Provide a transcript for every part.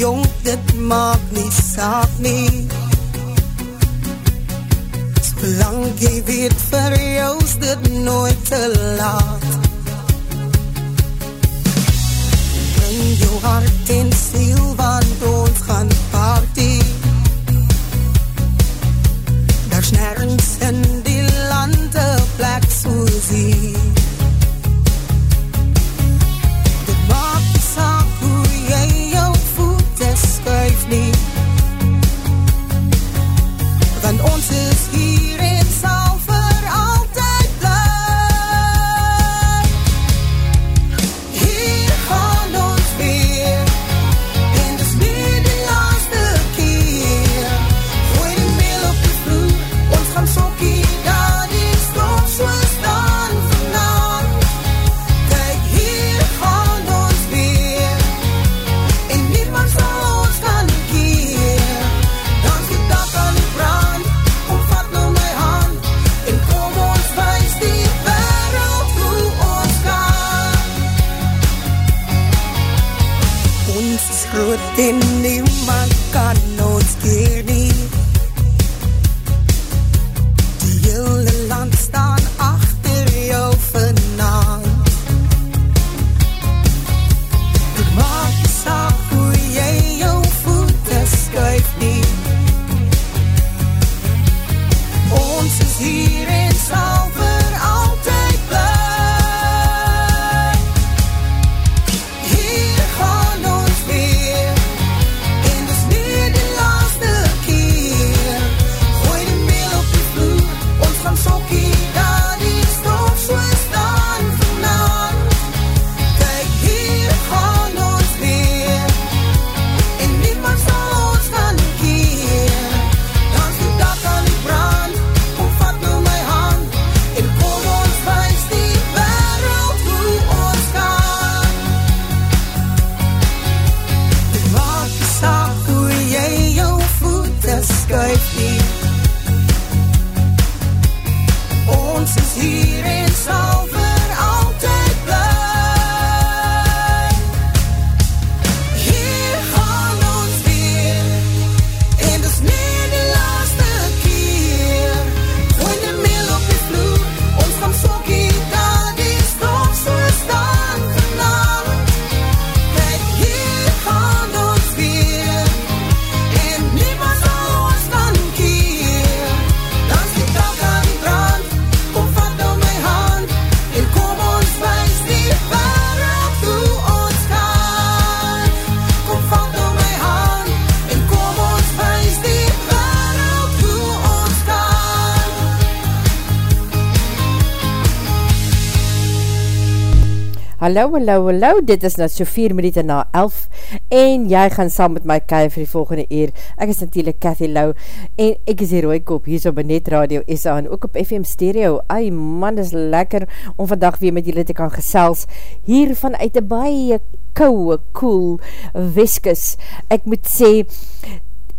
Jong, dit maak nie saak nie. Solang jy weet vir jou is dit nooit te laat. Bring jou hart en siel, want ons gaan party. Daar's nergens in die lande plek soos hier Hallo, hallo, hallo, dit is net so 4 minuten na 11 en jy gaan saam met my kei vir die volgende uur. Ek is natuurlijk Cathy Lau en ek is die rooikop hier so by Net Radio SA en ook op FM Stereo. Ai man, is lekker om vandag weer met julle te kan gesels hier vanuit die baie kouwe, cool weskus. Ek moet sê,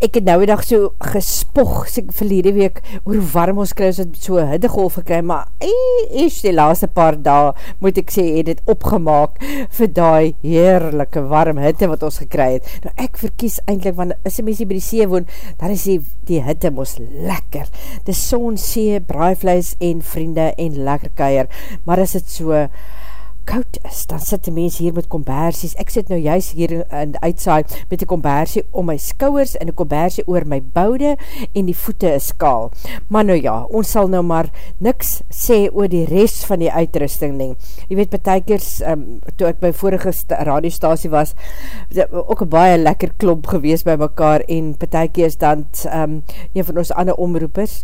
ek het nou die dag so gespog, so verlede week, oor warm ons kry, so, so hiddegolf gekry, maar ees die laaste paar dae, moet ek sê, het het opgemaak vir die heerlijke warm hitte wat ons gekry het. Nou ek verkies eindelijk, want as die mensie by die see woon, dan is die, die hitte mos lekker. Die son, see, braaivleis en vriende en lekker keier, maar as het so, koud is, dan sit die mens hier met kombersies, ek sit nou juist hier in uitsaai met die kombersie om my skouwers en die kombersie oor my boude en die voete is kaal. Maar nou ja, ons sal nou maar niks sê oor die rest van die uitrusting nie. Je weet, betekers, um, toe ek by vorige radiostasie was, ook baie lekker klomp gewees by mekaar en betekers dan um, een van ons ander omroepers,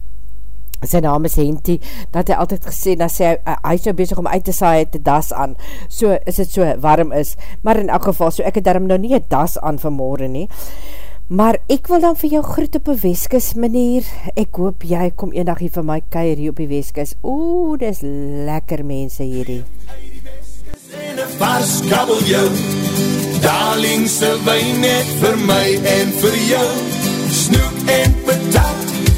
sy naam is Henty, dat hy altyd gesê, dat sy, hy is nou bezig om uit te saai, het die das aan, so is het so warm is, maar in elk geval, so ek het daarom nou nie een das aan vanmorgen nie, maar ek wil dan vir jou groet op een weeskis, meneer, ek hoop jy kom een dag hier vir my keir hier op die weeskis, oe, dis lekker mense hierdie. En een vars kabeljou, darlingse wijn net vir my en vir jou, snoek en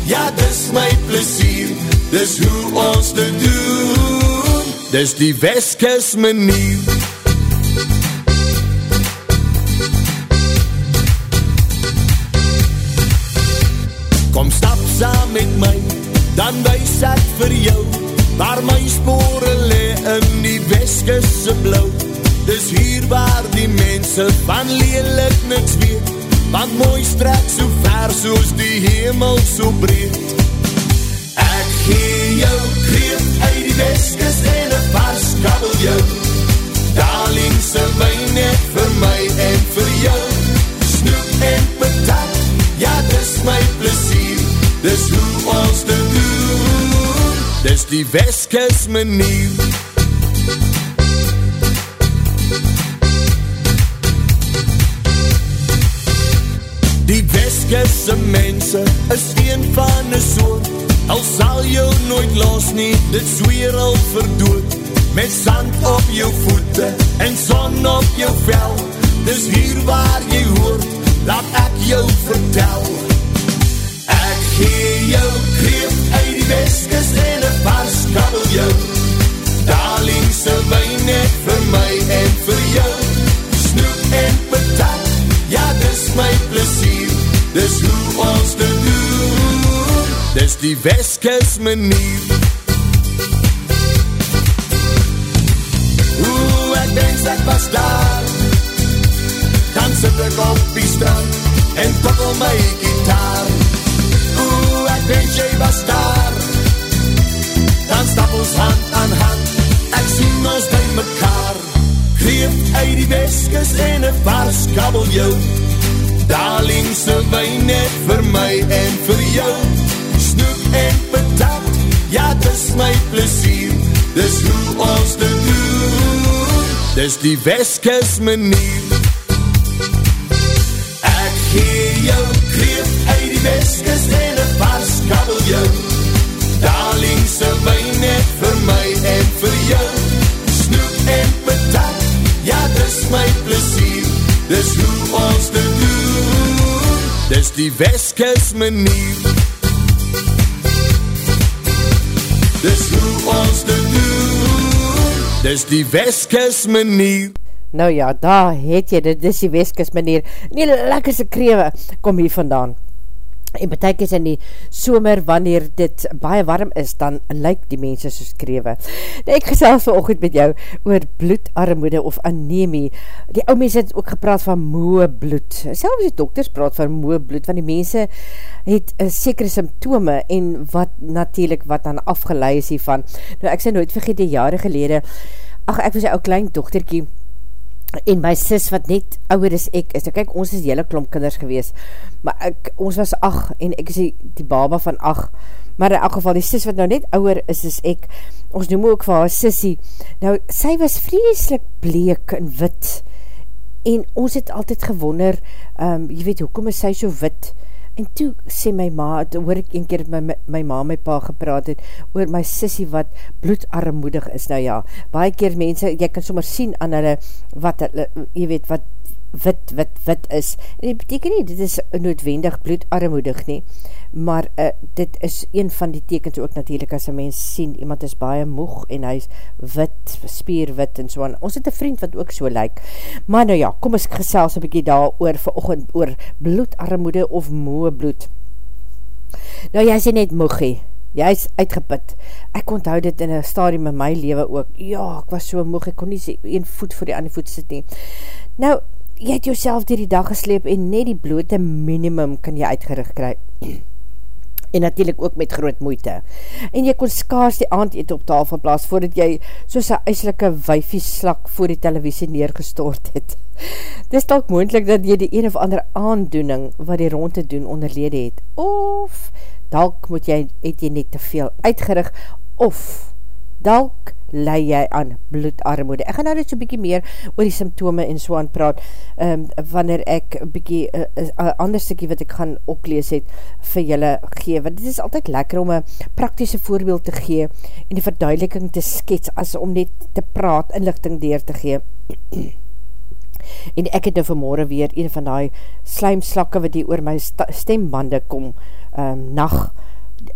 Ja, dis my plezier, dis hoe ons te doen, dis die Westkes manier. Kom stap saam met my, dan wees ek vir jou, waar my spore le in die Westkese blauw. Dis hier waar die mense van lelik niks weet, want mooi strek so ver soos die hemel so breed. Ek gee jou kreef uit die weskes en een vars kabeljou, darlingse wijn net vir my en vir jou, snoep en patat, ja dis my plezier, dis hoe ons te doen, dis die weskes manier. Westkisse mense is een van een soort. Al sal jou nooit los nie, dit zweer al verdood Met sand op jou voete en son op jou vel. Dis hier waar jy hoort, laat ek jou vertel. Ek gee jou kreef uit die Westkis en een vars kabeljou Darlingse wijn net vir my en vir jou dis hoe ons te doen, dis die Westkes manier. Oeh, ek denk ek was daar, dan sit ek op die strand, en tokkel my gitaar. Oeh, ek denk jy was daar, dan stap ons hand aan hand, ek sien ons by mekaar, kreef uit die Westkes en een vars kabeljou, Wijn net vir my en vir jou. Snoek en patat, ja dis my plezier Dis hoe ons te doen. Dis die Westkes manier. Ek gee jou kreef uit die Westkes en een vars kabeljou Darlingse wijn net vir my en vir jou. Snoek en patat, ja dis my plezier Dis hoe ons te doen Dis die Westkes manier Dis hoe ons te doen Dis die Westkes manier Nou ja, daar het jy dit, dis die Westkes manier Nie lekkerse krewe, kom hier vandaan en betek is in die somer wanneer dit baie warm is, dan lyk die mense soos krewe. Nou, ek gesels verochtend met jou oor bloedarmoede of anemie. Die ou mense het ook gepraat van moe bloed. Selfs die dokters praat van moe bloed, want die mense het uh, sekere symptome en wat natuurlijk wat dan afgeleid is hiervan. Nou ek sê nooit vergeet die jare gelede, ach ek was een ou klein dochterkie, en my sis wat net ouwer is ek, is, kyk, ons is hele klomp kinders gewees, maar ek, ons was ach, en ek is die, die baba van ach, maar in elk geval, die sis wat nou net ouwer is, is ek, ons noem ook vir haar sissie, nou, sy was vreselik bleek en wit, en ons het altyd gewonder, um, jy weet, hoekom is sy so wit, En toe sê my ma, toe hoor ek een keer my, my, my ma my pa gepraat het, oor my sissie wat bloedarmoedig is. Nou ja, baie keer mense, jy kan sommer sien aan hulle, wat hulle, jy weet, wat wit, wit, wit is. En dit beteken nie, dit is noodwendig bloedarmoedig nie, maar uh, dit is een van die tekens ook natuurlijk as een mens sien, iemand is baie moeg en hy is wit, spierwit en so aan. Ons het een vriend wat ook so lyk. Maar nou ja, kom ons gesels een bykie daar oor verochend oor bloedarmoede of moe bloed. Nou jy is net moeg hee jy is uitgeput. Ek onthou dit in een stadium in my leven ook. Ja, ek was so moeg, ek kon nie een voet voor die ander voet sit nie. Nou, jy het jouself dier die dag gesleep en net die blote minimum kan jy uitgerig kry. en natuurlijk ook met groot moeite. En jy kon skaars die aand eet op tafel plaas voordat jy soos een eiselike wijfie slak voor die televisie neergestort het. Dis talk moendlik dat jy die een of ander aandoening wat die rond te doen onderlede het. Of dalk moet jy, het jy net te veel uitgerig, of dalk lei jy aan bloedarmoede. Ek gaan nou net so bykie meer oor die symptome en so aan praat, um, wanneer ek bykie uh, uh, ander stikkie wat ek gaan oplees het vir julle gee, want dit is altyd lekker om een praktische voorbeeld te gee en die verduideliking te skets as om net te praat, inlichting deur te gee. en ek het nou vanmorgen weer een van die slijmslakke wat die oor my stembande kom um, nacht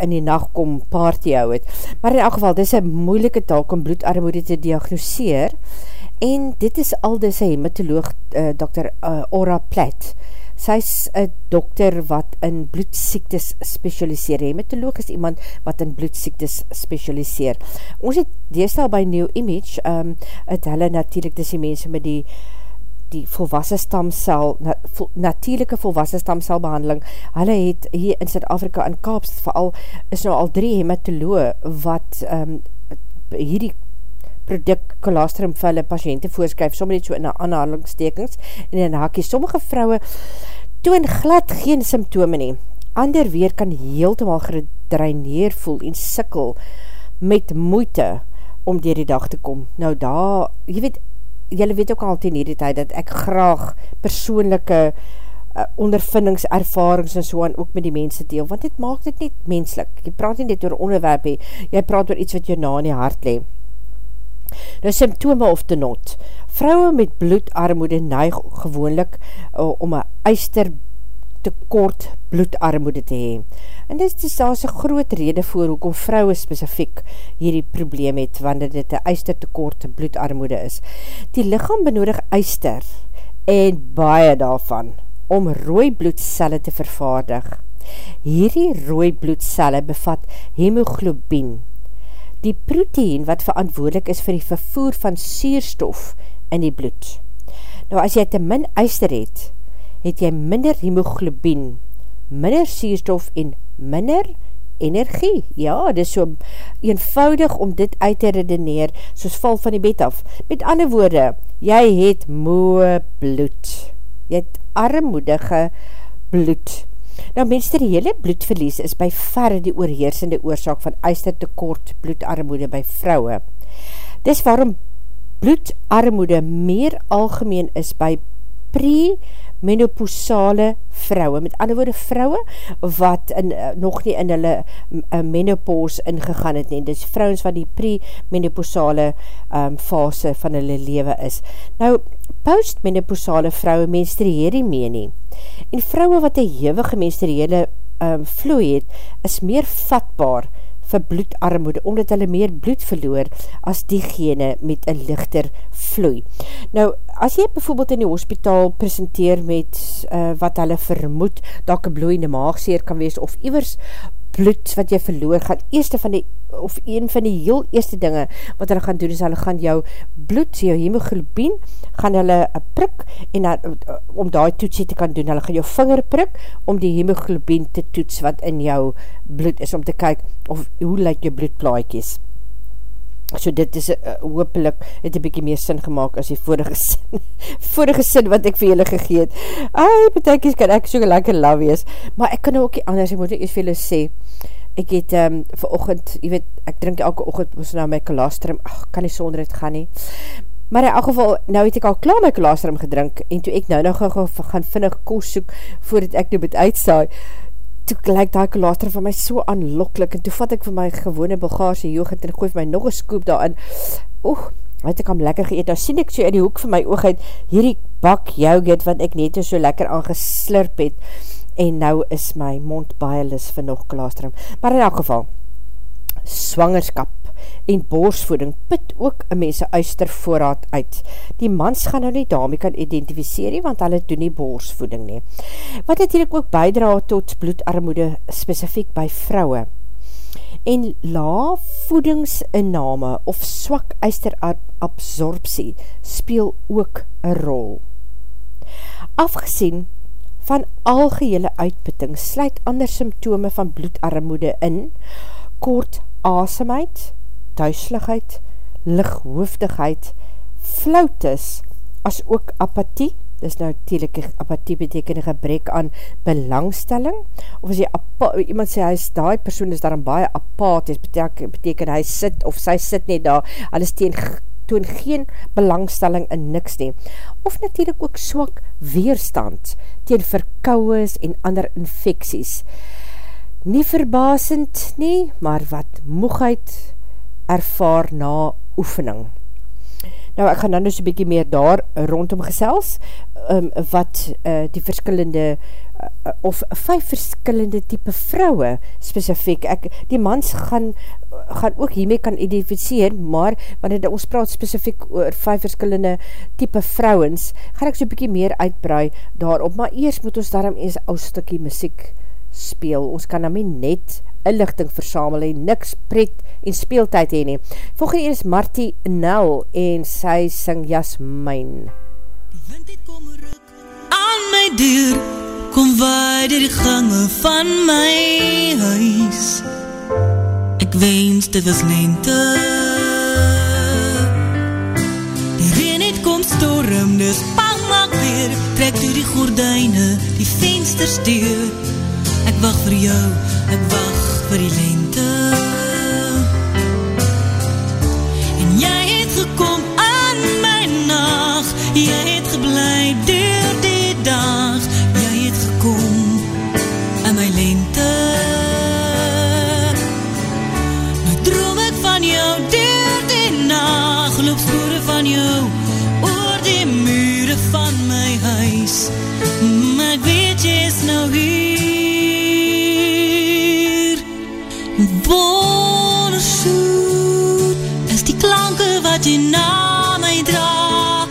in die nacht kom party hou het. Maar in elk geval, dit is een moeilike taak om bloedarmoede te diagnoseer en dit is al dis een hematoloog uh, Dr. Uh, Ora Platt. Sy is een dokter wat in bloedsiektes specialiseer. Hematoloog is iemand wat in bloedsiektes specialiseer. Ons het deestal by New Image, um, het hulle natuurlijk, dis die mense met die die volwassen stamcel, na, vo, natuurlijke volwassen stamcelbehandeling, hulle het hier in Zuid-Afrika in Kaapstad vooral, is nou al drie hematoloog wat um, hierdie product colostrum vir hulle patiënte voorskryf, sommige net so in aanhalingstekens, en in hakie, sommige vrouwe toon glad geen symptome nie, ander weer kan heeltemaal gedreineer voel en sikkel met moeite om dier die dag te kom. Nou daar, jy weet, jylle weet ook al ten hierdie tyd, dat ek graag persoonlijke uh, ondervindings, ervarings en so aan ook met die mense deel, want dit maak dit niet menslik. Jy praat nie dit oor onderwerp, he. jy praat oor iets wat jy na in die hart le. Nou, symptome of te not. Vrouwe met bloedarmoede neig gewoonlik uh, om een eister tekort bloedarmoede te hee. En dit is daar een groot rede voor hoekom vrouwe specifiek hierdie probleem het, wanneer dit een eister tekort bloedarmoede is. Die lichaam benodig eister en baie daarvan om rooi bloedcelle te vervaardig. Hierdie rooi bloedcelle bevat hemoglobien, die protein wat verantwoordelik is vir die vervoer van suurstof in die bloed. Nou as jy te min eister het, het jy minder hemoglobien, minder sierstof en minder energie. Ja, dit is so eenvoudig om dit uit te redeneer, soos val van die bed af. Met ander woorde, jy het moe bloed. Jy het armoedige bloed. Nou, menstruele bloedverlies is by verre die oorheersende oorzaak van eistertekort bloedarmoede by vrouwe. Dis waarom bloedarmoede meer algemeen is by pre menopausale vrouwe, met ander woorde vrouwe wat in, uh, nog nie in hulle uh, menopause ingegaan het nie, dis vrouwens wat die pre-menopausale um, fase van hulle lewe is. Nou, post-menopausale vrouwe menstrueer nie mee nie, en vrouwe wat een hewige menstruele um, vloei het, is meer vatbaar vir bloedarmoede, omdat hulle meer bloed verloor as diegene met een lichter vloei. Nou, as jy bijvoorbeeld in die hospitaal presenteer met uh, wat hulle vermoed, dat ek een bloeiende maagseer kan wees, of iwers bloed wat jy verloor, gaan. Eerste van die, of een van die heel eerste dinge wat hulle gaan doen, is hulle gaan jou bloed, jou hemoglobien, gaan hulle prik, en dan, om die toetsie te kan doen, hulle gaan jou vinger prik, om die hemoglobien te toets wat in jou bloed is, om te kyk, of hoe lyk jou bloedplaaikies so dit is hoopelik het een bykie meer sin gemaakt as die vorige sin vorige sin wat ek vir julle gegeet ai, betekies kan ek soke lekker law wees, maar ek kan ook nie anders, ek moet ek eers vir julle sê ek het um, vir ochend, jy weet ek drink elke ochend, moes nou my kolostrum ach, kan nie sonder het gaan nie. Maar in elk geval, nou het ek al klaar my kolostrum gedrink, en toe ek nou nog gaan vinnig koos soek, voordat ek nou moet uitsaai toe lyk die kalaster van my so aanloklik, en toe vat ek vir my gewone bulgaarse yoghurt, en gooi vir my nog een scoop daarin, oeg, het ek am lekker geëet, nou sien ek so in die hoek van my oog uit, hierdie bak yoghurt wat ek net so lekker aangeslurp het en nou is my mond baie lis vir nog klaastrum. Maar in elk geval, swangerskap en borsvoeding put ook een mense uister voorraad uit. Die mans gaan nou nie daarmee kan identificeer nie, want hulle doen nie borsvoeding nie. Wat natuurlijk ook bijdra tot bloedarmoede specifiek by vrouwe. En la voedingsinname of swak uisterabsorptie speel ook een rol. Afgezien van algehele uitputting sluit ander symptome van bloedarmoede in, kort asemheid, duisligheid, lichthoofdigheid, flautis, as ook apathie, dis nou natuurlijk apathie beteken een gebrek aan belangstelling, of as jy iemand sê, hy is die persoon is daar een baie apathies, beteken, beteken hy sit, of sy sit nie daar, alles teen, toon geen belangstelling in niks nie, of natuurlijk ook swak weerstand, teen verkouwes en ander infecties, nie verbasend nie, maar wat moegheid ervaar na oefening. Nou, ek gaan dan dus een bykie meer daar rondom gesels, um, wat uh, die verskillende, uh, of vijf verskillende type vrouwe specifiek, ek, die mans gaan, gaan ook hiermee kan identificeer, maar wanneer ons praat specifiek oor vijf verskillende type vrouwens, gaan ek so bykie meer uitbrei daarop, maar eers moet ons daarom eens ou stukkie muziek speel, ons kan nou net inlichting versamel en niks pret en speeltijd heen nie. Volgende is Marty Nel en sy sing Jasmijn. Die wind het kom ruk aan my deur, kom waai dier die gange van my huis. Ek wens dit was lente. Die reen het kom storm, dus bang maak weer, trek door die gordijne, die vensters deur. Ek wacht vir jou, ek wacht vir die lente gekom aan my nacht. Jy het geblei door die dag. Jy het gekom aan my lente. Nou droom ek van jou door die nacht. Loop spore van jou oor die mure van my huis. Maar ek weet jy is nou hier wat jy na my dra.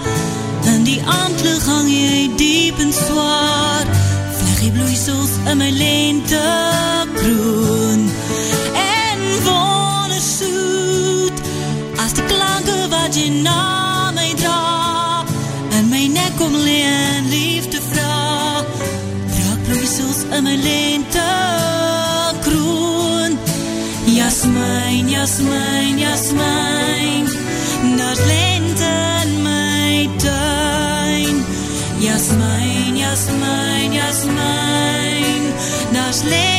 In die antlig hang jy diep en zwaar Vleg jy bloeisels in my lente kroon En wondersoet as die klanke wat jy na my dra. In my nek om leen liefde vraag Draak bloeisels in my lente kroon Jasmijn, jasmijn, jasmijn Jasmijn, jasmijn, jasmijn Daar lente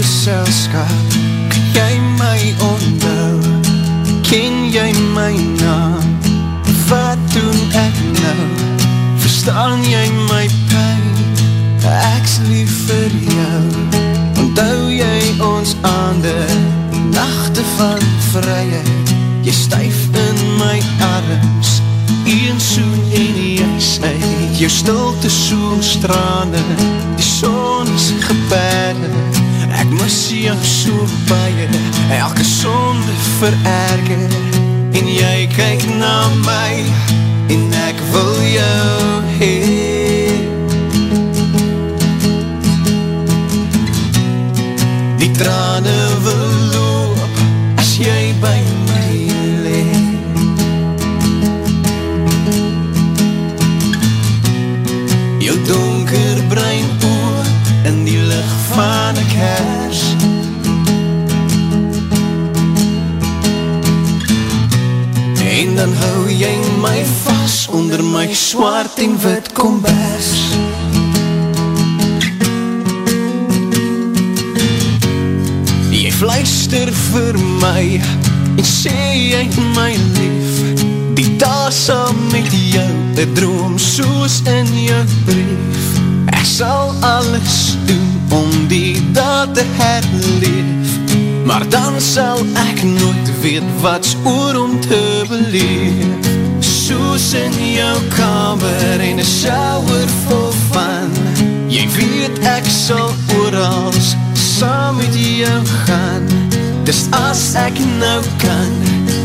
geselskap. Kan jy my onthou. Ken jy my naam? Wat doen ek nou? Verstaan jy my pijn? Ek's lief vir jou. Onthou jy ons aande? Nachte van vryheid Jy stuif in my arms. Een soen en jy sy Jou stilte soen strane Ek mis jou so baie Elke sonde vererger En jy kyk na my En ek wil jou heen. Die trane wil dan hou jy my vas Onder my swart en wit kombers. Jy fluister vir my En sê jy my lief. Die dag sal met jou Een droom soos in jou brief. Ek sal alles doen Om die dag te herleef Maar dan sal ek nooit weet Wat's oor om te beleef Soos in jou kamer En een shower vol van. Jy weet ek sal oorals Saam met jou gaan. Dis as ek nou kan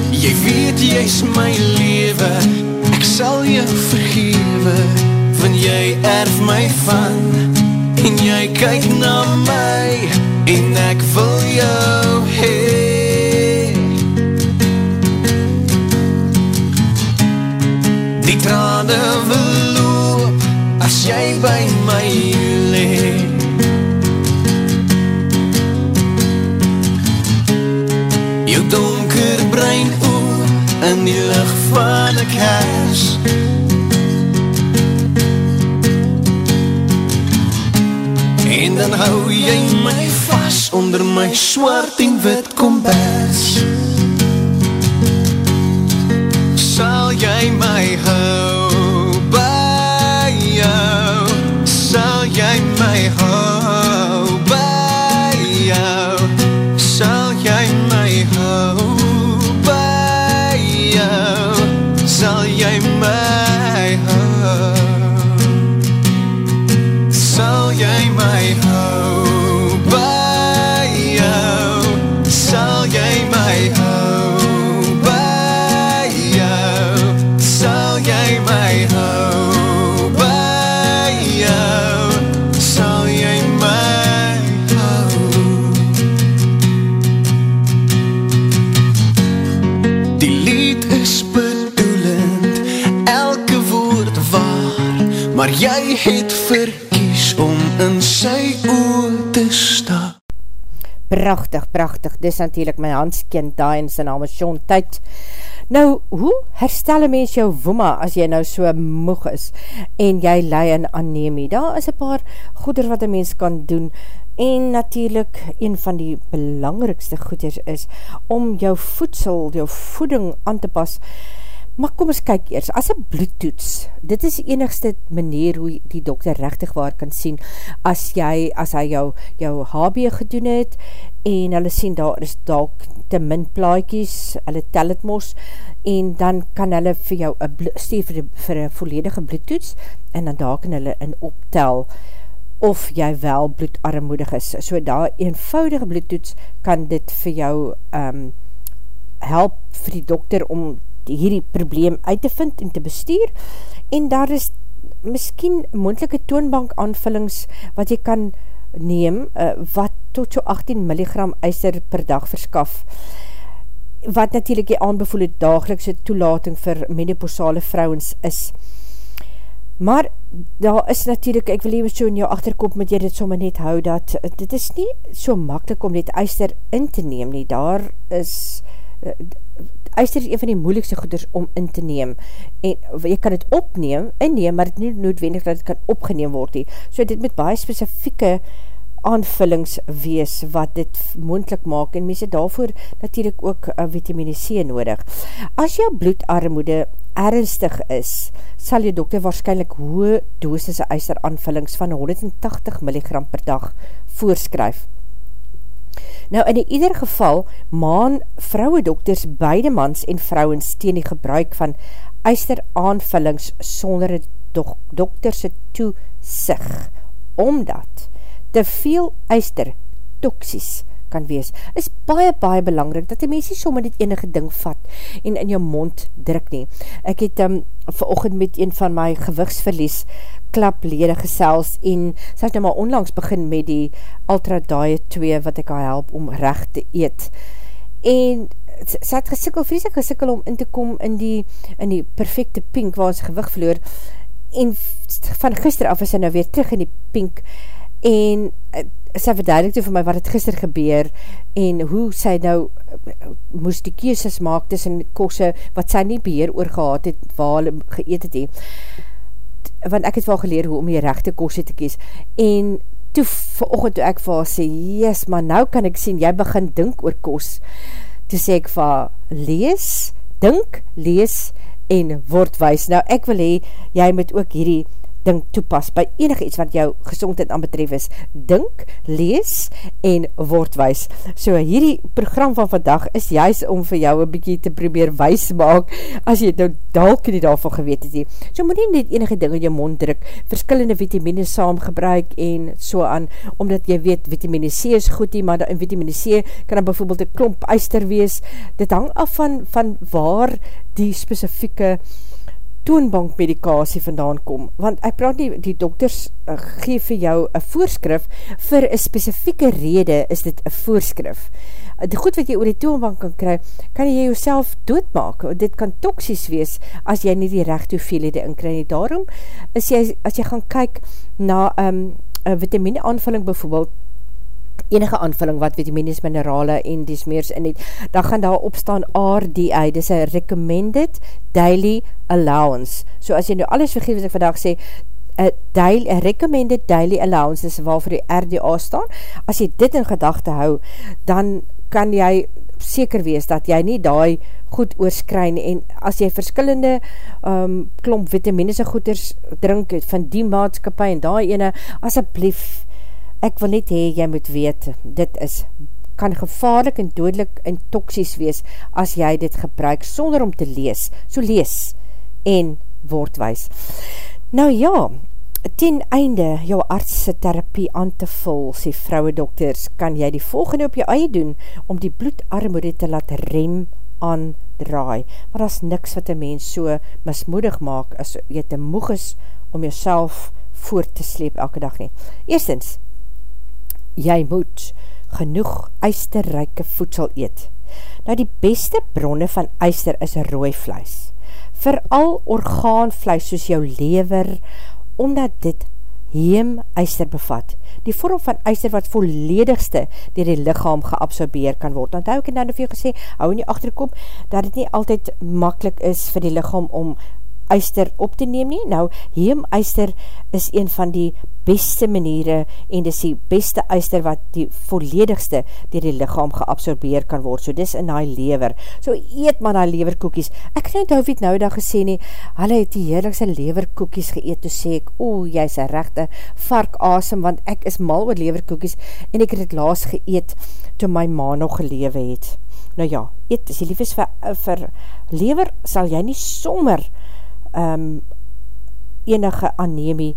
Jy weet jy's my lewe Ek sal jou vergewe Van jy erf my van. En jy kyk na my En ek wil jou hee Die trane wil loop As jy by my leef Jou donker brein oor In die licht van een kers. En dan hou jy my vast Onder my swart en wit kombers. Sal jy my hou maar jy het verkies om in sy oor te stap. Prachtig, prachtig, dis natuurlijk my handskind daar en sy naam is Sean Tuit. Nou, hoe herstel een mens jou woema as jy nou so moeg is en jy lei in anemie? Daar is een paar goeder wat een mens kan doen en natuurlijk een van die belangrikste goeders is om jou voedsel, jou voeding aan te pas Maar kom ons kyk eers, as een bloedtoets, dit is die enigste manier hoe die dokter rechtig waar kan sien, as jy, as hy jou, jou HB gedoen het, en hulle sien daar is dalk te min plaatjies, hulle tel het mos, en dan kan hulle vir jou stuur vir, vir een volledige bloedtoets, en dan daar kan hulle in optel, of jy wel bloedarmoedig is. So daar eenvoudige bloedtoets kan dit vir jou um, help vir die dokter om hierdie probleem uit te vind en te bestuur. En daar is miskien moendelike toonbank aanvullings wat jy kan neem uh, wat tot so 18 milligram eiser per dag verskaf wat natuurlijk die aanbevoelde dagelikse toelating vir menopausale vrouwens is. Maar daar is natuurlijk, ek wil even so in jou achterkop met jy dit somme net hou, dat dit is nie so makkelijk om dit eister in te neem nie, daar is eister is een van die moeilikste goeders om in te neem en jy kan het opneem, inneem, maar het nie noodwendig dat het kan opgeneem word nie, so dit met baie specifieke aanvullings wees wat dit moendlik maak en mense daarvoor natuurlijk ook uh, vitamine C nodig. As jou bloedarmoede ernstig is, sal jou dokter waarschijnlijk hoë dosis eister aanvullings van 180 mg per dag voorskryf. Nou in die ieder geval maan vrouwe dokters beide mans en vrouwens teen die gebruik van eister aanvullings sonder dok dokterse toesig, omdat te veel eister toksies kan wees, is baie, baie belangrik, dat die mens nie sommer dit enige ding vat en in jou mond druk nie. Ek het um, verochend met een van my gewigsverlies klaplede gesels en sy het nou maar onlangs begin met die Ultra Diet 2 wat ek haar help om recht te eet. En sy het gesikkel, vreeslik gesikkel om in te kom in die, in die perfecte pink waar ons gewig verloor en van gister af is sy nou weer terug in die pink en uh, sy verduidelik toe vir my wat het gister gebeur en hoe sy nou uh, moes die keuses maak tussen kosse wat sy nie beheer oor gehad het waar hulle geëet het he. Want ek het wel geleer hoe om die rechte kosse te kies en toe verochtend toe ek vir sê, yes, maar nou kan ek sien, jy begin dink oor kos, toe sê ek vir lees, dink, lees en word wees. Nou ek wil hee, jy moet ook hierdie ding toepas by enige iets wat jou gezondheid aan betref is. Dink, lees en woordwijs. So hierdie program van vandag is juist om vir jou een bykie te probeer wijs maak as jy nou dalk nie daarvan geweet het. He. So moet nie net enige ding in jou mond druk, verskillende vitamine saam gebruik en so aan, omdat jy weet vitamine C is goed nie, maar in vitamine C kan dan bijvoorbeeld een klomp eister wees. Dit hang af van, van waar die specifieke toonbank medikasie vandaan kom, want ek praat nie, die dokters uh, geef vir jou een voorskrif, vir een specifieke rede is dit een voorskrif. Uh, die goed wat jy oor die toonbank kan kry, kan jy jouself doodmaak, dit kan toksies wees, as jy nie die recht hoeveelhede inkry nie. Daarom, is jy, as jy gaan kyk na um, vitamine aanvulling bijvoorbeeld, enige aanvulling wat vitamines, minerale en dis meers in het, dan gaan daar opstaan RDI, dis a recommended daily allowance. So as jy nou alles vergeef wat ek vandag sê, a, daily, a recommended daily allowance is waar vir die RDA staan. As jy dit in gedachte hou, dan kan jy seker wees dat jy nie daai goed oorskryne en as jy verskillende um, klomp vitamines en goeders drink van die maatskapie en daai ene, asjeblief ek wil net hee, jy moet weet, dit is, kan gevaarlik en doodlik en toksies wees, as jy dit gebruik, sonder om te lees, so lees, en woordwijs. Nou ja, ten einde jou artse therapie aan te vul, sê vrouwe dokters, kan jy die volgende op jou eie doen, om die bloedarmoede te laat rem aandraai, maar as niks wat een mens so mismoedig maak, as jy te moeg is, om jouself voort te sleep elke dag nie. Eerstens, jy moet genoeg eisterryke voedsel eet. Nou die beste bronne van eister is rooi vlees. Vooral orgaanvlees soos jou lever, omdat dit heem eister bevat. Die vorm van eister wat volledigste dier die lichaam geabsorbeer kan word. Want hou ek nou vir jou gesê, hou in die achterkom, dat het nie altyd makkelijk is vir die lichaam om eister op te neem nie. Nou, heem eister is een van die beste maniere en dis die beste eister wat die volledigste dier die lichaam geabsorbeer kan word. So dis in die lever. So eet maar die leverkoekies. Ek het nou David nou dag gesê nie, hulle het die heerlikse leverkoekies geëet. Toe sê ek, o, jy is een rechte vark asem, want ek is mal oor leverkoekies en ek het het laas geëet toe my ma nog gelewe het. Nou ja, eet, as jy lief is vir, vir lever, sal jy nie sommer um, enige anemie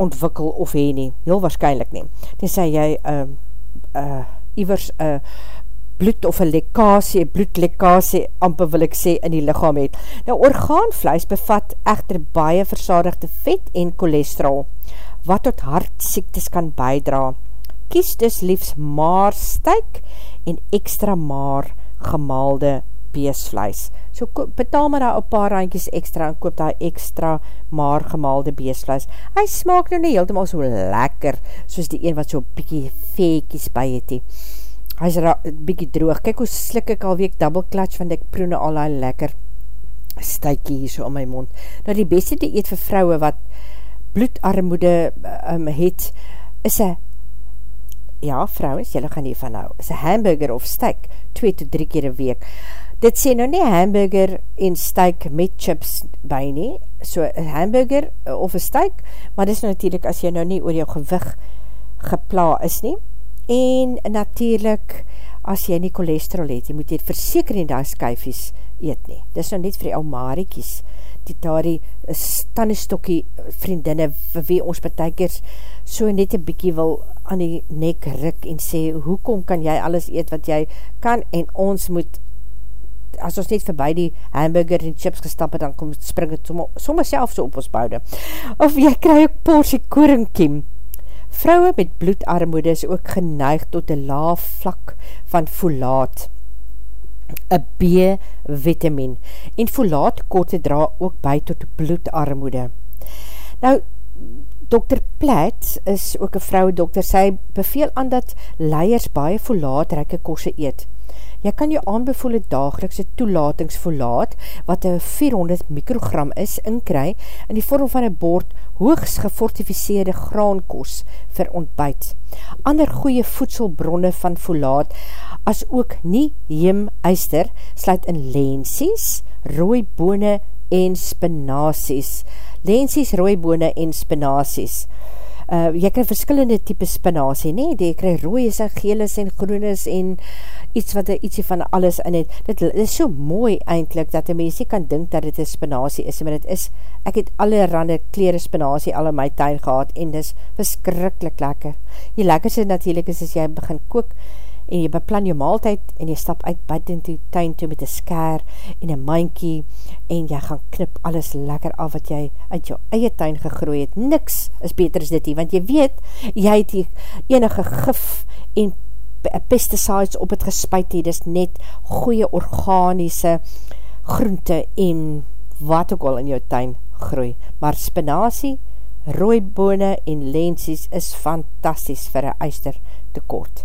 ontwikkel of heen nie, heel waarschijnlijk nie. Dan sê jy uh, uh, ivers uh, bloed of een lekkasie, bloedlekkasie, amper wil ek sê, in die lichaam het. Nou, orgaanvlees bevat echter baie versadigde vet en cholesterol, wat tot hartsiektes kan bijdra. Kies dus liefs maar steik en extra maar gemaalde beesvleis. So betaal maar daar een paar randjes extra en koop daar extra maar gemaalde beesvleis. Hy smaak nou nie heeltemaal so lekker soos die een wat so bykie veekies by het he. Hy is bykie droog. Kijk hoe slik ek alweer double clutch want ek proene al die lekker stuikie hier so om my mond. Nou die beste die eet vir vrouwe wat bloedarmoede um, het, is een ja, vrouwens, jylle gaan hiervan nou, is een hamburger of steak, 2 tot 3 keer een week. Dit sê nou nie hamburger en steak met chips by nie, so een hamburger of een steak, maar dit is natuurlijk as jy nou nie oor jou gewig gepla is nie, en natuurlijk as jy nie cholesterol het, jy moet dit verseker in die skyfies eet nie. Dit is nou net vir die ou mariekies, die daar die stannestokkie vriendinne, vir wie ons betekers so net een bykie wil aan die nek rik en sê, hoekom kan jy alles eet wat jy kan, en ons moet, as ons net voorbij die hamburger en chips gestap het, dan kom het spring het sommer, self so op ons boude. Of jy krijg ook portie koringkiem, Vrouwe met bloedarmoede is ook geneig tot een laaf vlak van folaat, een B-vitamin, en folaat korte dra ook by tot bloedarmoede. Nou, Dr. Platt is ook een vrouwe dokter, sy beveel aan dat leiers baie folaat rekke kosse eet. Jy kan jou aanbevoelde dagelikse toelatingsvolaat, wat een 400 mikrogram is, inkry in die vorm van een bord hoogs gefortificeerde graankos vir ontbijt. Ander goeie voedselbronne van volaat, as ook nie heem eister, sluit in lensies, rooibone en spinazies. Lensies, rooibone en spinazies uh, jy krij verskillende type spinazie, nee, jy krij rooies en geeles en groenes en iets wat ietsie van alles in het. Dit, dit is so mooi eindelijk, dat die mensie kan dink dat dit een spinazie is, maar dit is, ek het alle rande kleren spinazie al in my tuin gehad, en dit is verskrikkelijk lekker. Die lekkerste natuurlijk is, as jy begin kook, en jy beplan jou maaltijd en jy stap uit in die tuin toe met een skaar en een mankie en jy gaan knip alles lekker af wat jy uit jou eie tuin gegroei het. Niks is beter as dit hier, want jy weet, jy het die enige gif en pesticides op het gespuit hier, dis net goeie organische groente en wat ook al in jou tuin groei. Maar spinazie, rooibone en lensies is fantastisch vir een eister tekort.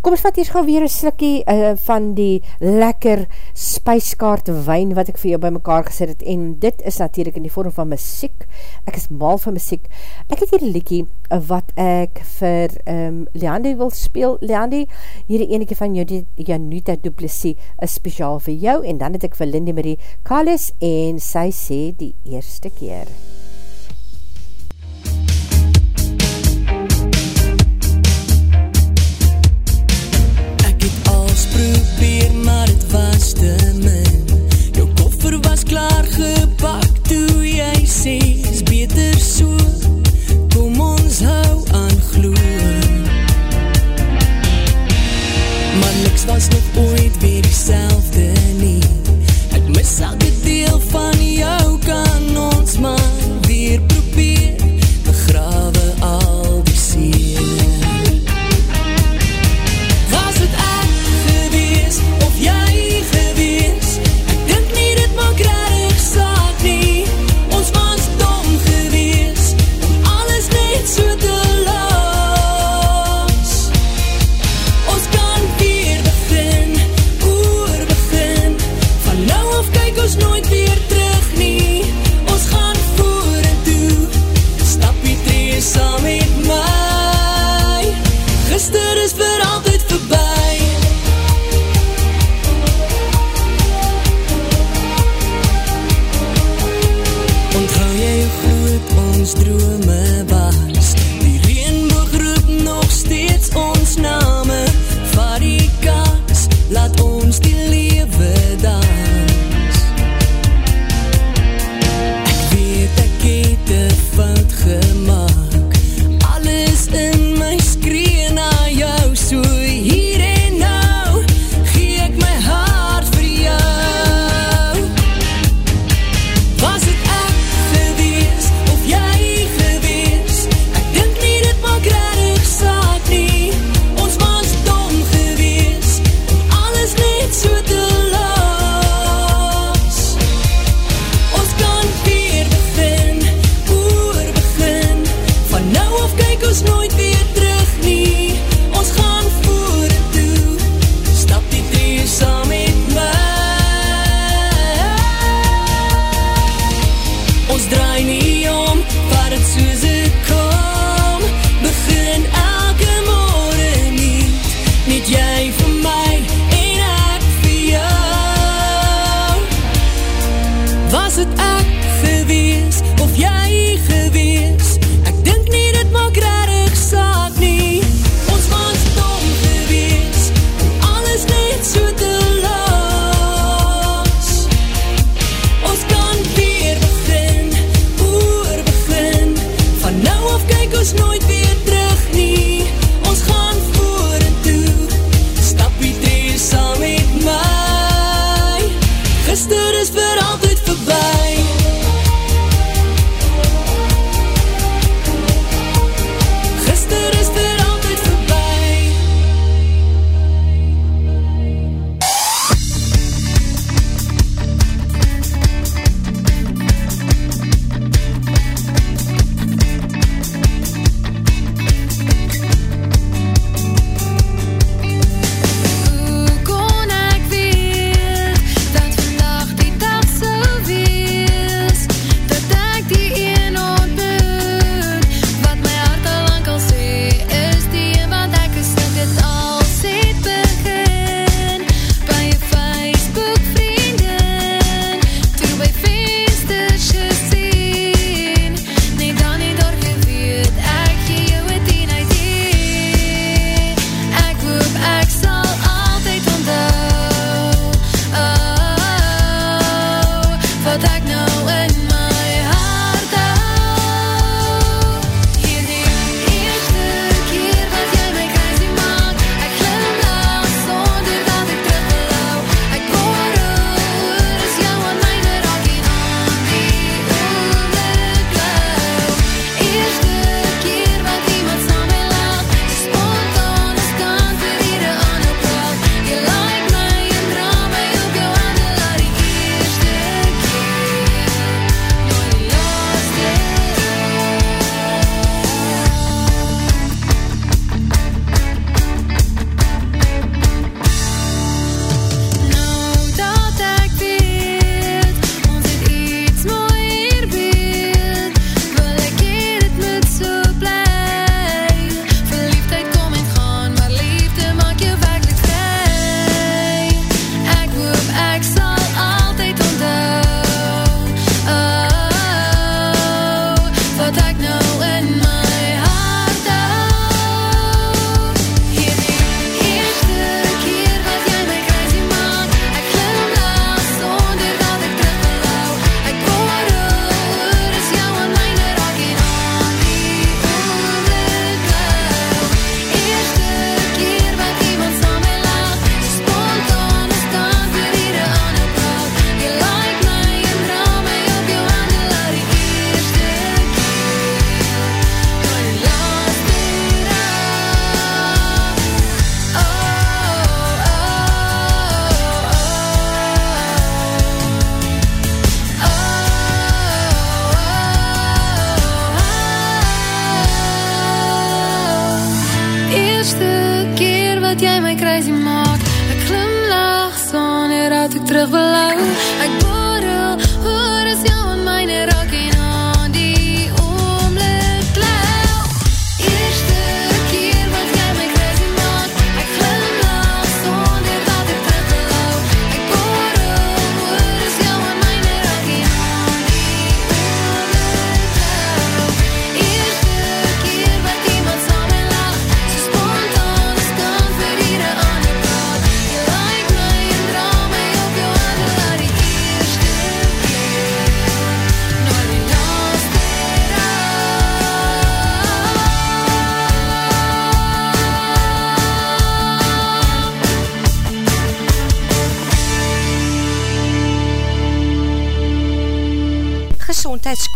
Kom ons vat hier gauw weer een slikkie uh, van die lekker spijskaart wijn wat ek vir jou by mekaar gesit het en dit is natuurlijk in die vorm van muziek. Ek is mal van muziek. Ek het hier een liekie uh, wat ek vir um, Leandi wil speel. Leandi, hier een ene van Janita Duplessis is speciaal vir jou en dan het ek vir Lindy Marie Kalis en sy sê die eerste keer. probeer, was te min. Jou koffer was klaar gepak toe jy sê Is beter so, kom ons hou aan gloe Maar niks was nog ooit weer die selfde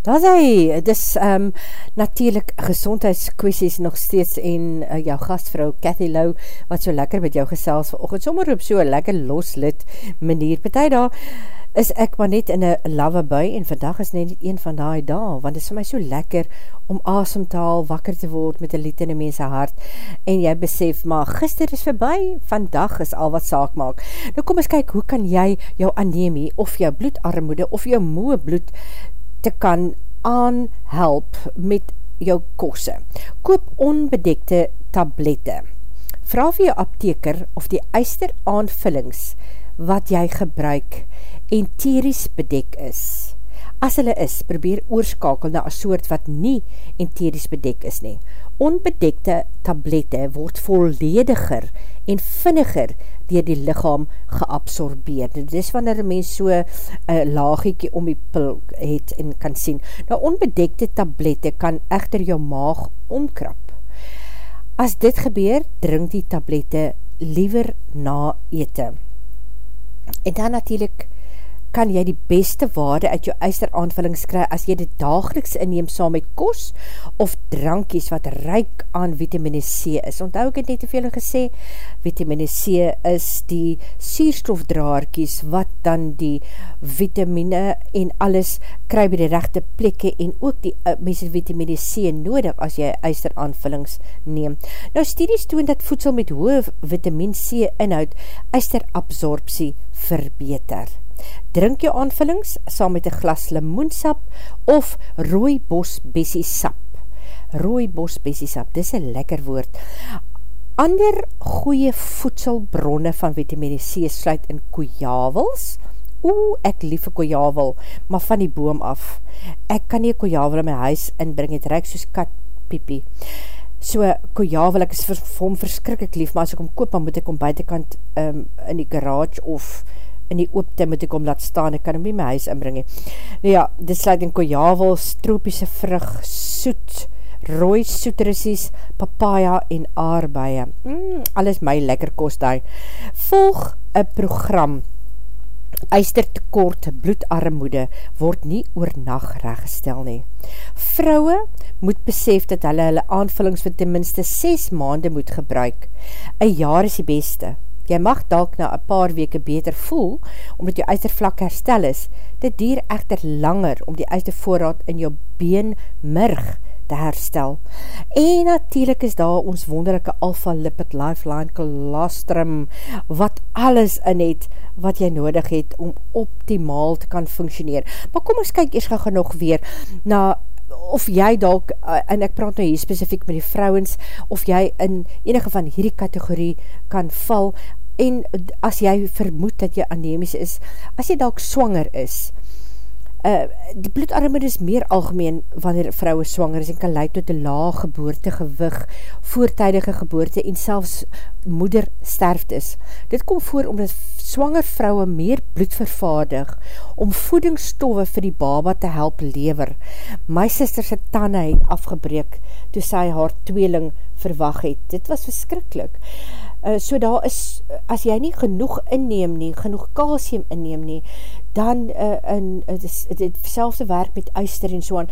Daar hy, het is um, natuurlijk gezondheidskwesties nog steeds en uh, jou gastvrou Cathy Lau, wat so lekker met jou gesels vanochtend, sommer op so lekker loslid manier. Partij daar is ek maar net in een lave bui en vandag is net een van die daar, want het is vir my so lekker om asem te haal, wakker te word met een lied in die mense hart en jy besef, maar gister is voorbij, vandag is al wat saak maak. Nou kom eens kyk, hoe kan jy jou anemie of jou bloedarmoede of jou moe bloed te kan aanhelp met jou kosse. Koop onbedekte tablette. Vraag vir jou apteker of die eister aanvullings wat jy gebruik enteries bedek is. As hulle is, probeer oorskakel na een soort wat nie enteries bedek is nie. Onbedekte tablette word vollediger en vinniger dier die lichaam geabsorbeer. Dit is wanneer een mens so een laagiekie om die pil het en kan sien. Nou, onbedekte tablette kan echter jou maag omkrap. As dit gebeur, drink die tablette liever na ete. En dan natuurlijk kan jy die beste waarde uit jou eister aanvullings kry as jy dit dageliks inneem saam met kos of drankies wat ryk aan vitamine C is. Onthou ek het net te veel gesê, vitamine C is die sierstofdraarkies wat dan die vitamine en alles kry by die rechte plekke en ook die uh, mense vitamine C nodig as jy eister aanvullings neem. Nou studies toon dat voedsel met hoë vitamine C inhoud eister absorptie verbeter. Drink jou aanvullings saam met een glas limoensap of rooibos bessie sap. Rooibos bessie sap, dis een lekker woord. Ander goeie voedselbronne van vitamine C sluit in koejavels. Oeh, ek lief een koejavel, maar van die boom af. Ek kan nie koejavel in my huis inbring, het reik soos kat piepie. So, koejavel, ek is vir, hom verskrikkelijk lief, maar as ek hom koop, dan moet ek hom buitenkant um, in die garage of in die oopte moet ek om laat staan, ek kan hom nie my huis inbring. Nou ja, dit sluit in kojavel, stropiese vrug, soet, rooi soetrissies, papaya en aardbeie. Mm, alles my lekker kost daar. Volg een program, eistertekort, bloedarmoede, word nie oor nacht rechtgestel nie. Vrouwe moet besef dat hulle hulle aanvullings vir ten minste 6 maande moet gebruik. Een jaar is die beste. Jy mag dalk na een paar weke beter voel, omdat jou eistervlak herstel is. Dit dier echter langer om die eistervoorraad in jou been mirg te herstel. En natuurlijk is daar ons wonderlijke Alpha Lipid Lifeline Colostrum, wat alles in het, wat jy nodig het om optimaal te kan functioneer. Maar kom ons kyk eers gaan nog weer na of jy dalk, uh, en ek praat nou hier specifiek met die vrouwens, of jy in enige van hierdie kategorie kan val, en as jy vermoed dat jy anemisch is, as jy dalk swanger is, Uh, die bloedarmoede is meer algemeen wanneer vrouwe swanger is en kan leid tot een laag geboorte, gewig, voortijdige geboorte en selfs moeder sterft is. Dit kom voor omdat swanger vrouwe meer bloed vervaardig om voedingsstoffe vir die baba te help lever. My sister sy tanne het afgebreek toe sy haar tweeling verwag het. Dit was verskrikkelijk. Uh, so daar is, as jy nie genoeg inneem nie, genoeg kalsium inneem nie, dan uh, in, het is, het, het selfde werk met uister en so aan,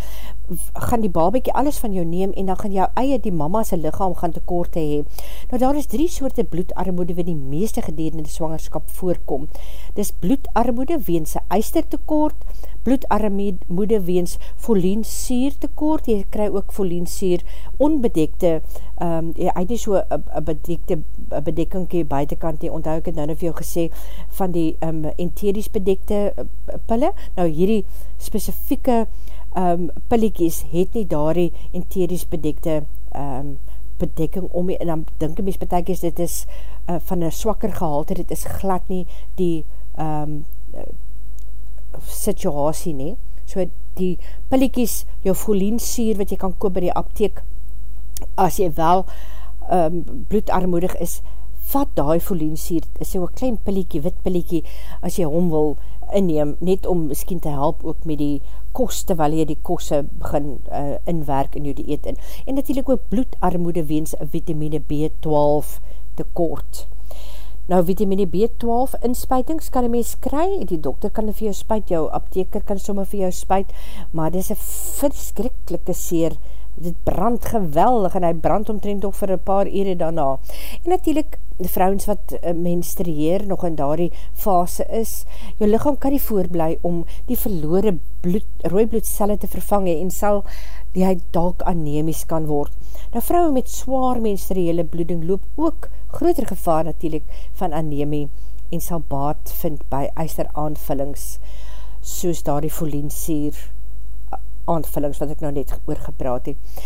gaan die babiekie alles van jou neem en dan gaan jou eie die mama sy lichaam gaan tekorte hee. Nou daar is drie soorte bloedarmoede wat die meeste gedurende swangerskap voorkom. Dis bloedarmoede weens sy uister tekort, bloedarmoede weens foliensuur tekort, jy kry ook foliensuur onbedekte, um, jy uit nie so een bedekte bedekking buitenkant, die onthou ek het nou nou vir jou gesê, van die um, enterisch bedekte pille, nou hierdie specifieke um, pillekies het nie daar die enterisch bedekte um, bedekking om en dan dink ek mys betekens dit is uh, van een swakker gehalte, dit is glad nie die um, situasie nie, so die pillekies, jou foliensuur wat jy kan koop by die apteek, as jy wel um, bloedarmoedig is, vat die foliensuur, is so een klein pillekie, wit pillekie, as jy hom wil inneem, net om miskien te help ook met die kost, terwyl jy die koste begin uh, inwerk in jou dieet in. En natuurlijk ook bloedarmoede weens vitamine B12 tekort. Nou, vitamine B12 inspuitings kan een mens kry, die dokter kan vir jou spuit, jou apteker kan somme vir jou spuit, maar dit is een verskrikkelijke seer, dit brand geweldig, en hy brand omtrent ook vir een paar ure daarna. En natuurlijk, die vrouwens wat uh, menstrueer, nog in daardie fase is, jou lichaam kan nie voorblij om die verloore bloed, rooibloedcelle te vervangen, en sal die hy dalk anemies kan word. Nou vrouwe met zwaar menstruele bloeding loop ook groter gevaar natuurlijk van anemie en sal baat vind by eister aanvullings soos daar die foliensier aanvullings wat ek nou net oorgepraat het.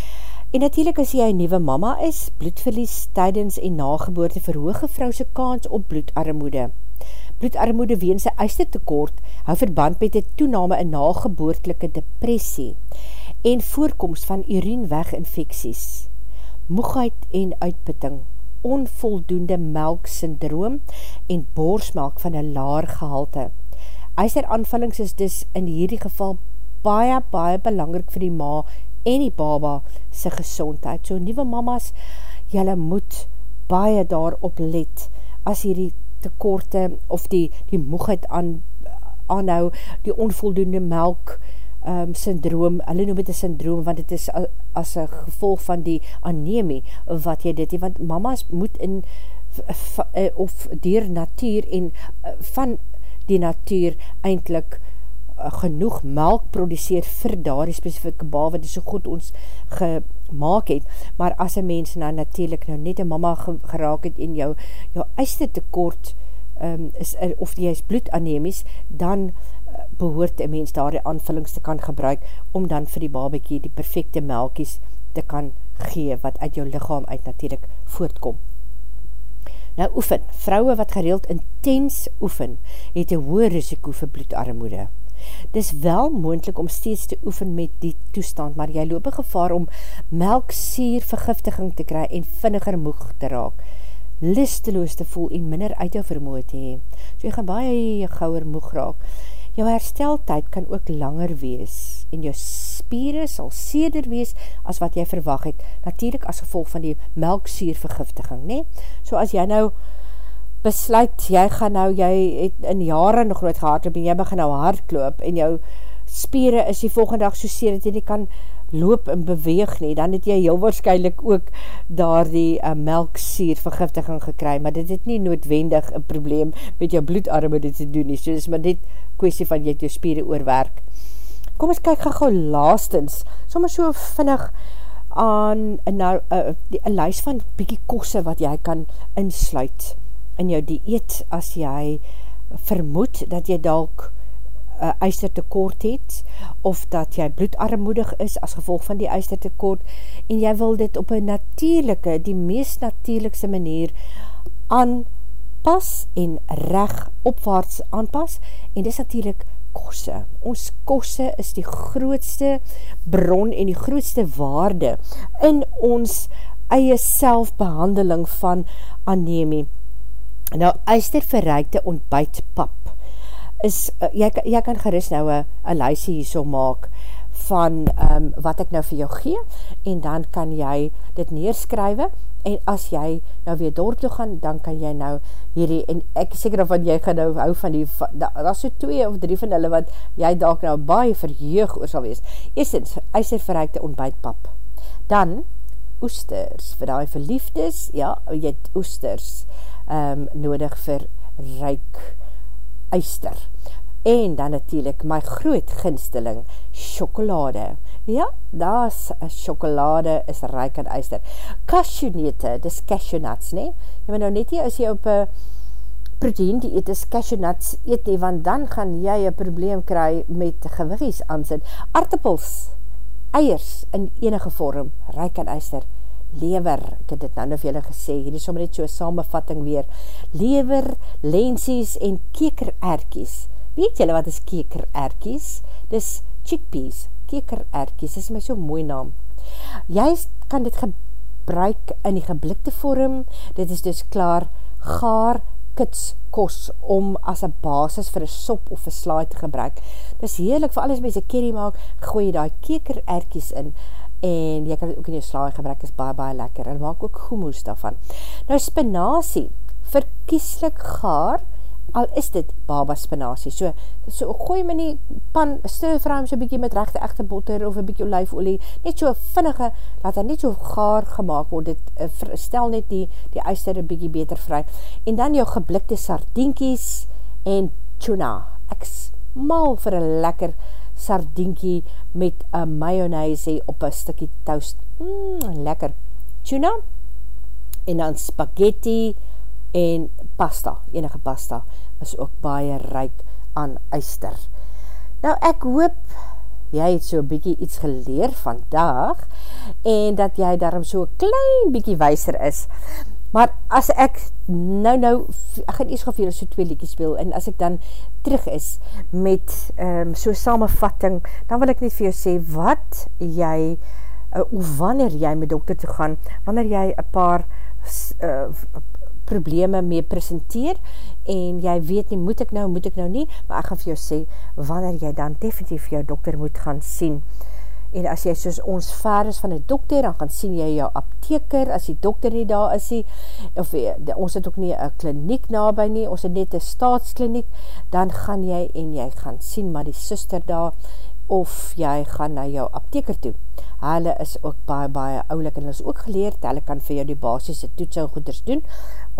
En natuurlijk as jy een nieuwe mama is, bloedverlies tydens en nageboorte verhoog een vrouwse kans op bloedarmoede. Bloedarmoede weens een eister tekort hou verband met die toename in nageboortelike depressie en voorkomst van urineweginfecties, moegheid en uitputting, onvoldoende melksyndroom en borsmelk van een laar gehalte. Eiseranvullings is dus in hierdie geval baie, baie belangrik vir die ma en die baba sy gezondheid. So nieuwe mamas, jylle moet baie daarop let as hierdie tekorte of die, die moegheid aan, aanhou, die onvoldoende melk, um, syndroom, hulle noem het een syndroom, want het is as een gevolg van die anemie, wat jy dit, want mama's moet in, eh, of dier natuur, en eh, van die natuur eindelijk genoeg melk produceer vir daar die specifieke bal, wat die so goed ons gemaakt het, maar as een mens nou natuurlijk nou net een mama geraak het, en jou, jou eiste tekort, um, is, of die is bloedanemies, dan behoort een mens daar die aanvullings te kan gebruik, om dan vir die babiekie die perfecte melkies te kan gee, wat uit jou lichaam uit natuurlijk voortkom. Nou oefen, vrouwe wat gereeld intens oefen, het een hoë risiko vir bloedarmoede. Dis wel moendlik om steeds te oefen met die toestand, maar jy loop een gevaar om melksier vergiftiging te kry en vinniger moeg te raak, listeloos te voel en minder uit jou vermoed te hee. So jy gaan baie gauwer moeg raak. Jou hersteltijd kan ook langer wees en jou spieren sal seder wees as wat jy verwag het, natuurlijk as gevolg van die melksiervergiftiging, nee? So as jy nou besluit, jy gaan nou, jy het in jare nog nooit gehardloop en jy begin nou hardloop en jou spieren is die volgende dag so seer dat jy nie kan loop en beweeg nie, dan het jy heel waarschijnlijk ook daar die uh, melksier vergiftiging gekry, maar dit het nie noodwendig een probleem met jou bloedarme dit te doen nie, so is maar dit kwestie van jy het jou spieren oorwerk. Kom ons kyk gauw gauw laastens, soms so vinnig aan een, nou, uh, die, een lijst van bykie kosse wat jy kan insluit in jou dieet as jy vermoed dat jy dalk uh, eistertekort het, of dat jy bloedarmoedig is as gevolg van die eistertekort, en jy wil dit op een natuurlijke, die meest natuurlijkse manier aanpas en reg opwaarts aanpas, en dis natuurlijk kosse. Ons kosse is die grootste bron en die grootste waarde in ons eie selfbehandeling van anemie. Nou, eisterverreikte ontbijtpap is, uh, jy, jy kan gerust nou een lysie so maak van um, wat ek nou vir jou gee en dan kan jy dit neerskrywe en as jy nou weer dorp toe gaan, dan kan jy nou hierdie, en ek seker of wat jy gaan nou hou van die, daar da is so twee of drie van hulle wat jy dalk nou baie verheug oor sal wees. Eerstens, eiserverreikte ontbijtpap. Dan, oesters, vir die verliefdes, ja, jy het oesters um, nodig vir ryk eister. En dan natuurlijk my groot ginsteling, chocolade. Ja, daar is chocolade, is rijk aan eister. Cashewnete, dis cashewnuts, nee? Jy moet nou net nie, as jy op een protein die eet is cashewnuts eet nie, want dan gaan jy een probleem kry met gewigies aansit. Artepels, eiers in enige vorm, rijk aan eister. Lever, ek het dit nou nou vir julle gesê, hier is sommer net so samenvatting weer. Lever, lensies en kekererkies Weet julle wat is kekererkies? Dis chickpeas, kekererkies, is my so mooi naam. Jy kan dit gebruik in die geblikte vorm, dit is dus klaar gaar kitskos om as een basis vir een sop of een slaai te gebruik. Dit is heerlijk, vir alles met jy kerry maak, gooi jy die kekererkies in, en jy kan ook in jou slaai gebruik, is baie baie lekker, en maak ook goemoes daarvan. Nou spinazie, verkieslik gaar, al is dit baba spinazie. So, so gooi my nie pan, hom so bykie met rechte echte botter of een bykie olijfolie, net so vinnige, laat hy net so gaar gemaakt word, dit uh, stel net die, die eister een bykie beter vry. En dan jou geblikte sardienkies en tuna. Ek smal vir een lekker sardienkie met een mayonaise op een stikkie toast. Mm, lekker. Tuna en dan spaghetti en pasta, enige pasta is ook baie ryk aan eister. Nou ek hoop jy het so bykie iets geleer vandag en dat jy daarom so klein bykie weiser is. Maar as ek nou nou, ek gaan eers geveel so twee liedjes speel en as ek dan terug is met um, so samenvatting, dan wil ek net vir jou sê wat jy uh, of wanneer jy met dokter te gaan, wanneer jy een paar uh, probleme mee presenteer en jy weet nie, moet ek nou, moet ek nou nie, maar ek gaan vir jou sê, wanneer jy dan definitief jou dokter moet gaan sien. En as jy soos ons ver is van die dokter, dan gaan sien jy jou apteker, as die dokter nie daar is nie, of die, ons het ook nie een kliniek nabij nie, ons het net een staatskliniek, dan gaan jy en jy gaan sien, maar die sister daar, of jy gaan na jou apteker toe. Hulle is ook baie, baie oulik, en hulle is ook geleerd, hulle kan vir jou die basisse toets en goeders doen,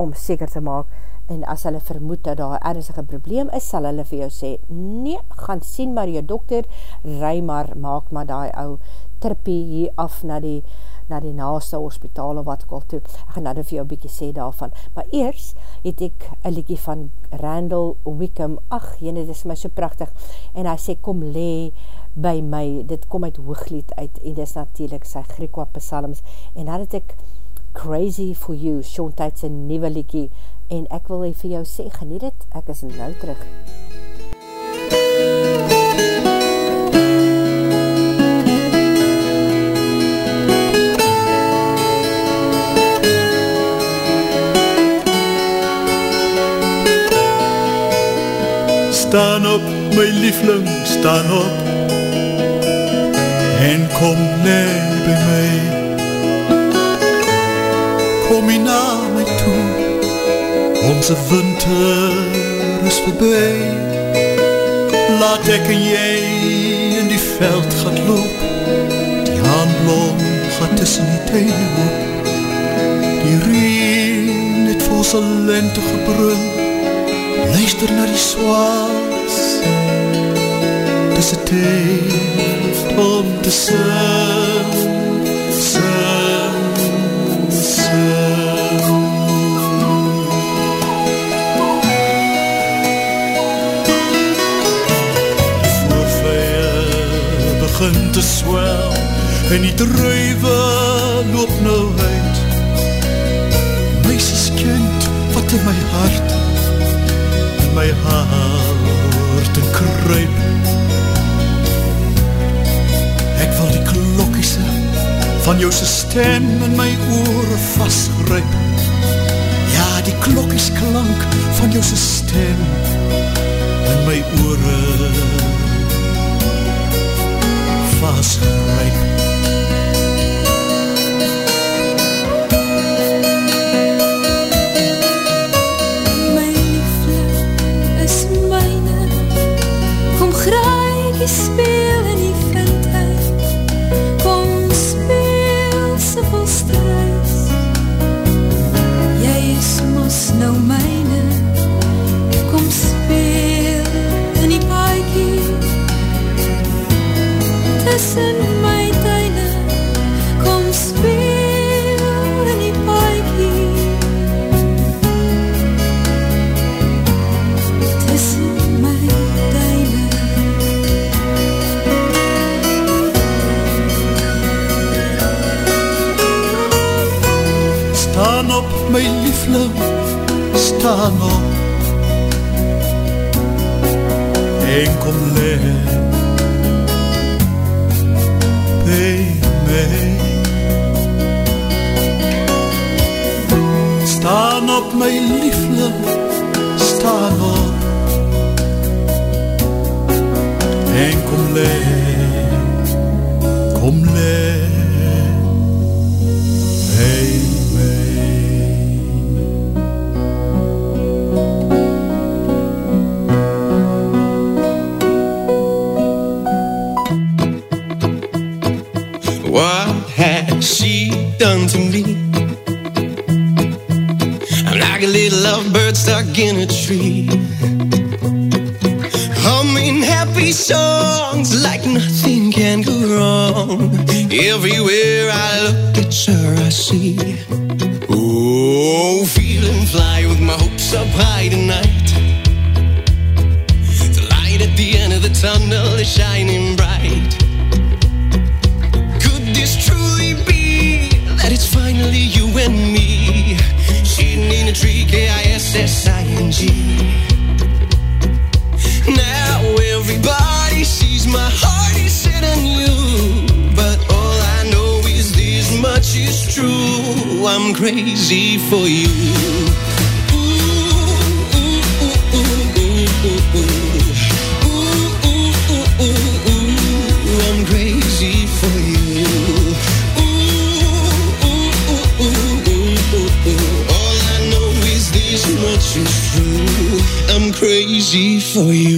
om seker te maak, en as hulle vermoed dat daar ernstige probleem is, sal hulle vir jou sê, nee, gaan sien maar jou dokter, rij maar, maak maar die ou trippie hier af na die, na die naaste hospitaal of wat ek al toe, ek gaan nou vir jou bykie sê daarvan, maar eers het ek een liekie van Randall Wickham, ach jene, dit is my so prachtig, en hy sê, kom lee by my, dit kom uit hooglied uit, en dit is natuurlijk sy Griekwa psalms, en dan het ek Crazy for You, Sean Tijdse nieuwe liekie, en ek wil vir jou sê, geniet het, ek is nou terug. Staan op, my liefling, staan op. En kom neer by my. Kom jy na Onze winter is voorbij. Laat ek en jy in die veld gaat loop Die haanblom gaat tussen die tuine hoop Die reen het vol sy lente gebrul. Luister na die swaas. Dis het tijd om te sing begin te swel En die druive loop nou uit. Meisieskind wat in my hart. In my hart en kruip. Ek wil die klokkese van jou se stem in my oore vastgryp Ja, die klokkiesklank van jou se stem in my oore fast right for you.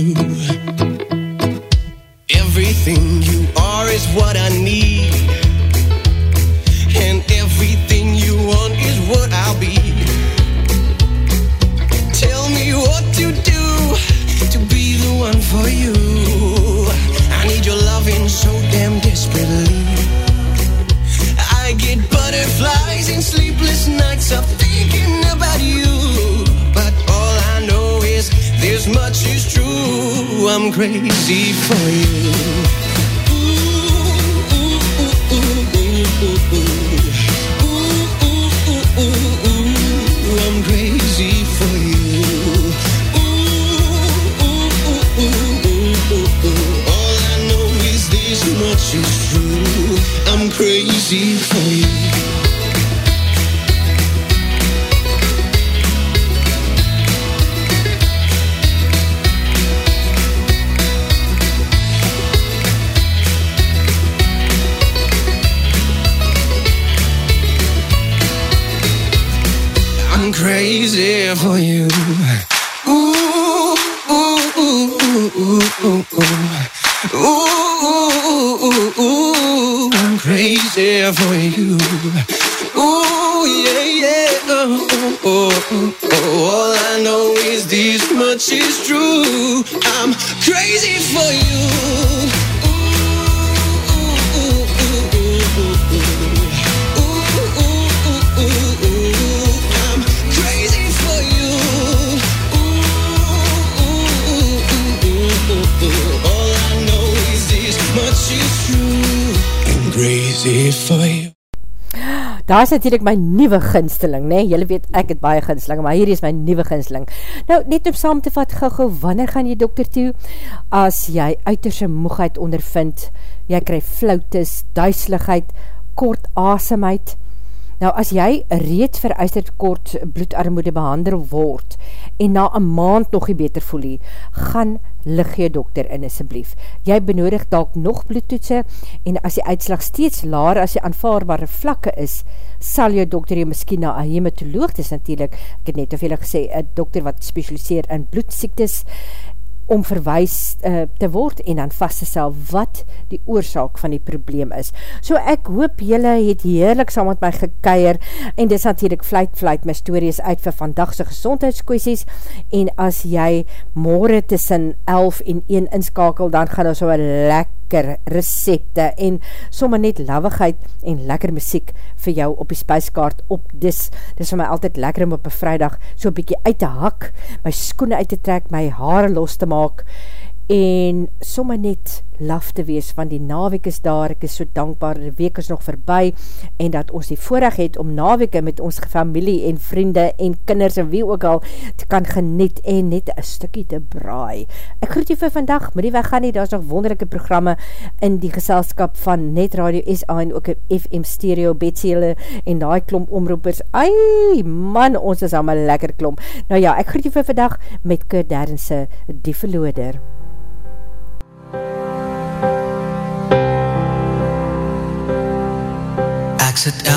crazy for you. Daar is natuurlijk my nieuwe ginsteling, nee, jylle weet ek het baie ginsteling, maar hier is my nieuwe ginsteling. Nou, net om saam te vat, gauw, wanneer gaan jy dokter toe? As jy uiterse moegheid ondervind, jy krij flautes, duiseligheid, kort asemheid, Nou as jy reed veruisterd kort bloedarmoede behandel word en na een maand nog nie beter voel nie, gaan lig jy dokter in asjeblief. Jy benodig dalk nog bloedtoetse en as die uitslag steeds laar as die aanvaarbare vlakke is, sal jou dokter jy miskien na een hematoloog, dis natuurlijk, ek het net of jy gesê, een dokter wat specialiseer in bloedsiektes om verwijs uh, te word en dan vast te stel wat die oorzaak van die probleem is. So ek hoop jylle het heerlik saam met my gekeier en dis natuurlijk vluit vluit my stories uit vir vandagse gezondheidskwesties en as jy morgen tussen 11 en 1 inskakel dan gaan ons so een lekker recepte en sommer net lavigheid en lekker muziek vir jou op die spijskaart op dis. Dis vir my altyd lekker om op een vrijdag so bykie uit te hak, my skoene uit te trek, my haare los te maak en somme net laf te wees, want die nawek is daar, ek is so dankbaar, die week is nog verby, en dat ons die voorrecht het om naweke met ons familie en vriende en kinders en wie ook al te kan geniet en net een stukkie te braai. Ek groet jy vir vandag, moet die weg gaan nie, daar is nog wonderlijke programme in die geselskap van Net Radio SA en ook FM Stereo, Betsele en die klomp omroepers. Ai, man, ons is allemaal lekker klomp. Nou ja, ek groet jy vir vandag met Kurt Derrense, die verloder. Sit elke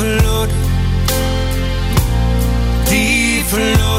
verloor die verloor